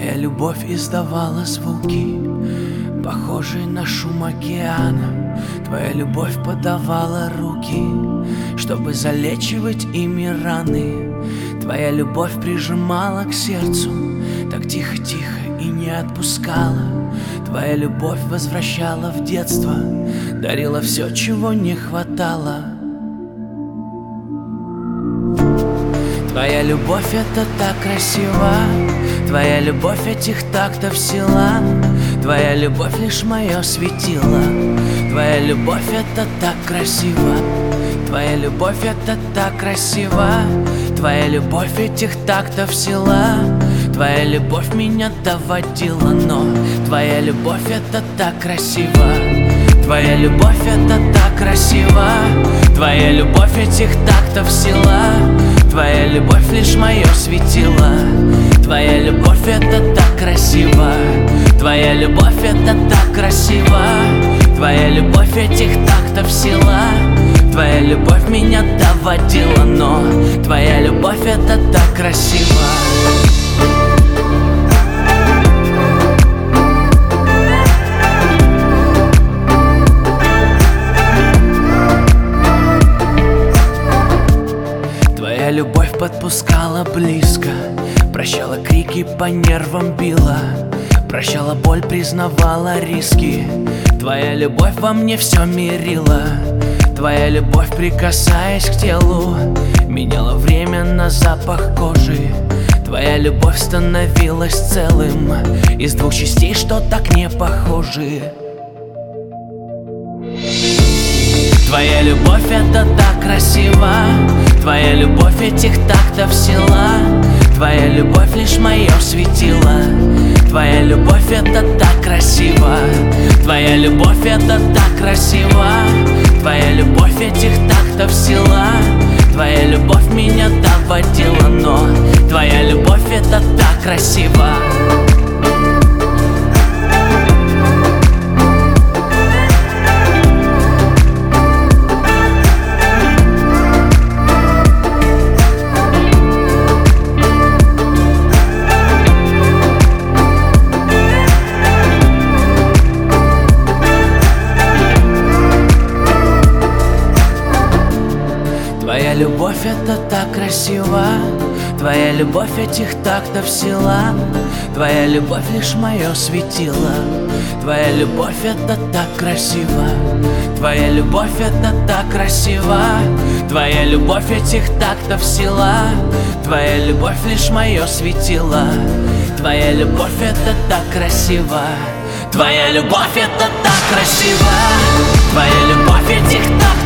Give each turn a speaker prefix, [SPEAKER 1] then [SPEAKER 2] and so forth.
[SPEAKER 1] Твоя любовь издавала звуки, похожие на шум океана. Твоя любовь подавала руки, чтобы залечивать ими раны. Твоя любовь прижимала к сердцу, так тихо-тихо и не отпускала. Твоя любовь возвращала в детство, дарила все, чего не хватало Твоя любовь это так красиво. Твоя любовь этих тактов сила. Твоя любовь лишь мое светило. Твоя любовь это так красиво. Твоя любовь это так красиво. Твоя любовь этих тактов сила. Твоя любовь меня доводила, но Твоя любовь это так красиво Твоя любовь это так красиво. Твоя любовь этих тактов сила. Твоя любовь лишь мое светило. Твоя любовь это так красиво. Твоя любовь это так красиво. Твоя любовь этих тактов сила. Твоя любовь меня доводила, но Твоя любовь это так красиво любовь подпускала близко Прощала крики, по нервам била Прощала боль, признавала риски. Твоя любовь во мне все мирила Твоя любовь, прикасаясь к телу Меняла время на запах кожи. Твоя любовь становилась целым Из двух частей, что так не похожи. Твоя любовь это так красиво Твоя любовь этих тактов сила. Твоя любовь лишь мое светило. Твоя любовь это так красиво. Твоя любовь это так красиво. Твоя любовь этих тактов сила. Твоя любовь меня доводила, но Твоя любовь это так красиво любовь это так красиво. Твоя любовь этих тактов сила. Твоя любовь лишь мое светило. Твоя любовь это так красиво. Твоя любовь это так красиво. Твоя любовь этих тактов сила. Твоя любовь лишь мое светило. Твоя любовь это так красиво. Твоя любовь это так красиво. Твоя любовь этих так